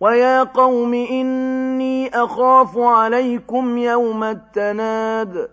ويا قوم إني أخاف عليكم يوم التناد